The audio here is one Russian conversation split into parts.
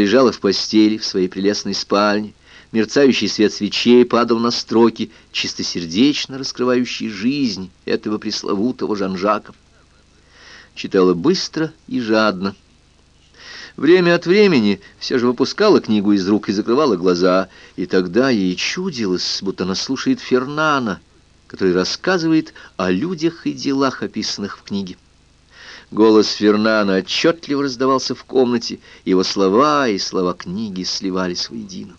лежала в постели в своей прелестной спальне. Мерцающий свет свечей падал на строки, чистосердечно раскрывающие жизнь этого пресловутого Жан-Жака. Читала быстро и жадно. Время от времени все же выпускала книгу из рук и закрывала глаза, и тогда ей чудилось, будто она слушает Фернана, который рассказывает о людях и делах, описанных в книге. Голос Фернана отчетливо раздавался в комнате, его слова и слова книги сливались воедино.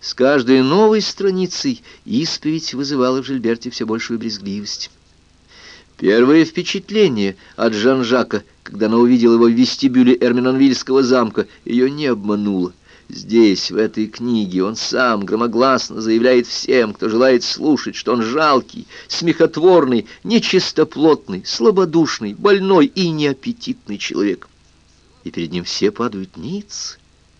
С каждой новой страницей исповедь вызывала в Жильберте все большую брезгливость. Первое впечатление от Жан-Жака, когда она увидела его в вестибюле Эрминонвильского замка, ее не обмануло. Здесь, в этой книге, он сам громогласно заявляет всем, кто желает слушать, что он жалкий, смехотворный, нечистоплотный, слабодушный, больной и неаппетитный человек. И перед ним все падают ниц.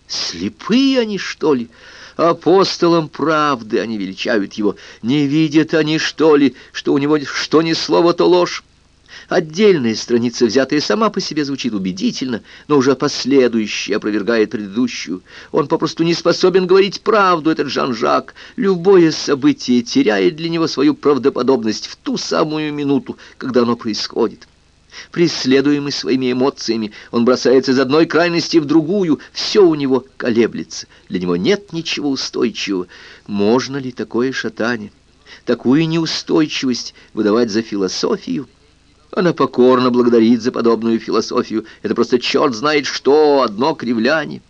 Слепые они, что ли? Апостолом правды они величают его. Не видят они, что ли, что у него что ни слово, то ложь? Отдельная страница, взятая сама по себе, звучит убедительно, но уже последующая опровергает предыдущую. Он попросту не способен говорить правду, этот Жан-Жак. Любое событие теряет для него свою правдоподобность в ту самую минуту, когда оно происходит. Преследуемый своими эмоциями, он бросается из одной крайности в другую, все у него колеблется, для него нет ничего устойчивого. Можно ли такое шатание, такую неустойчивость выдавать за философию? Она покорно благодарит за подобную философию. Это просто черт знает что, одно кривляние.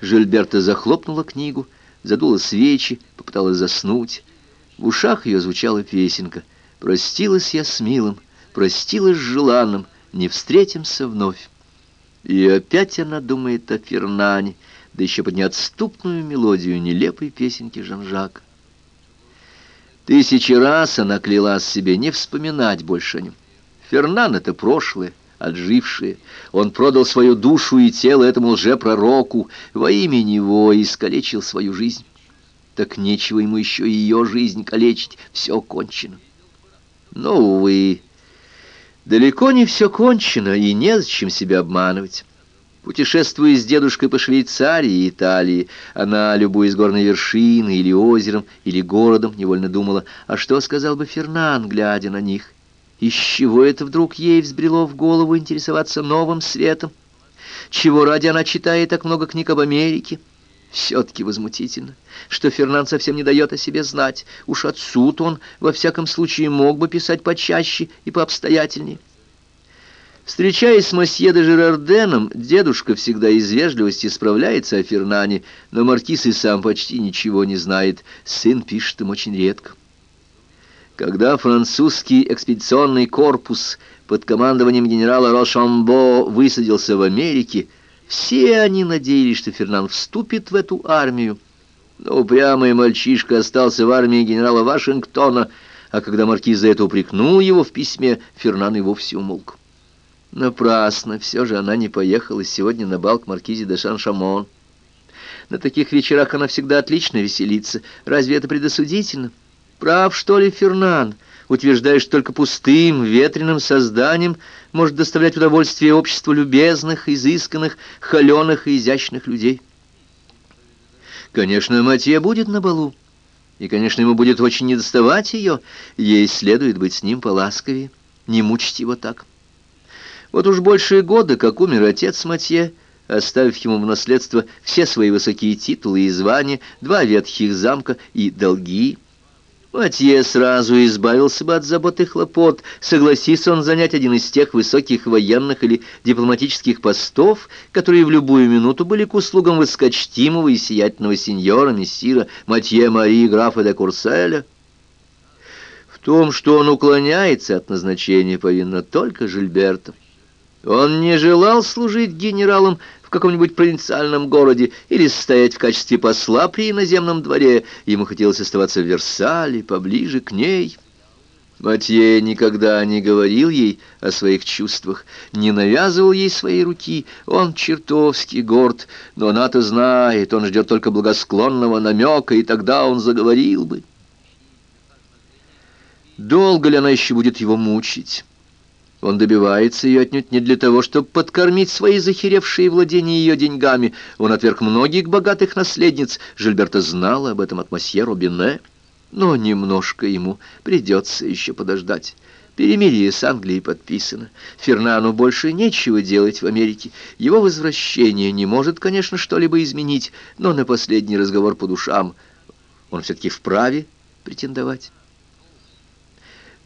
Жильберта захлопнула книгу, задула свечи, попыталась заснуть. В ушах ее звучала песенка. «Простилась я с милым, простилась с желанным, не встретимся вновь». И опять она думает о Фернане, да еще под неотступную мелодию нелепой песенки Жан-Жака. Тысячи раз она клялась себе не вспоминать больше о нем. Фернан — это прошлое, отжившее. Он продал свою душу и тело этому лжепророку, во имя него искалечил свою жизнь. Так нечего ему еще ее жизнь калечить, все кончено. Но, увы, далеко не все кончено, и незачем себя обманывать. Путешествуя с дедушкой по Швейцарии и Италии, она, любуясь горной вершиной или озером, или городом, невольно думала, а что сказал бы Фернан, глядя на них? Из чего это вдруг ей взбрело в голову интересоваться новым светом? Чего ради она читает так много книг об Америке? Все-таки возмутительно, что Фернан совсем не дает о себе знать. Уж отсюд он, во всяком случае, мог бы писать почаще и пообстоятельнее. Встречаясь с мосье де Жерарденом, дедушка всегда из вежливости справляется о Фернане, но маркиз и сам почти ничего не знает. Сын пишет им очень редко. Когда французский экспедиционный корпус под командованием генерала Рошамбо высадился в Америке, все они надеялись, что Фернан вступит в эту армию. Но упрямый мальчишка остался в армии генерала Вашингтона, а когда маркиз за это упрекнул его в письме, Фернан и вовсе умолк. Напрасно, все же она не поехала сегодня на бал к маркизе де Шаншамон. На таких вечерах она всегда отлично веселится. Разве это предосудительно? Прав, что ли, Фернан, утверждаешь, только пустым, ветреным созданием может доставлять удовольствие обществу любезных, изысканных, холеных и изящных людей. Конечно, Матье будет на балу, и, конечно, ему будет очень недоставать ее, ей следует быть с ним поласковее, не мучить его так. Вот уж большие годы, как умер отец Матье, оставив ему в наследство все свои высокие титулы и звания, два ветхих замка и долги, Матье сразу избавился бы от забот и хлопот, согласится он занять один из тех высоких военных или дипломатических постов, которые в любую минуту были к услугам высокочтимого и сиятельного сеньора, мессира Матье Мари графа де Курселя. В том, что он уклоняется от назначения, повинно только Жильберта. Он не желал служить генералом в каком-нибудь провинциальном городе или стоять в качестве посла при иноземном дворе. Ему хотелось оставаться в Версале, поближе к ней. Матье никогда не говорил ей о своих чувствах, не навязывал ей своей руки. Он чертовски горд, но она-то знает, он ждет только благосклонного намека, и тогда он заговорил бы. Долго ли она еще будет его мучить? Он добивается ее отнюдь не для того, чтобы подкормить свои захеревшие владения ее деньгами. Он отверг многих богатых наследниц. Жильберта знала об этом от масье Робине. Но немножко ему придется еще подождать. Перемирие с Англией подписано. Фернану больше нечего делать в Америке. Его возвращение не может, конечно, что-либо изменить, но на последний разговор по душам он все-таки вправе претендовать.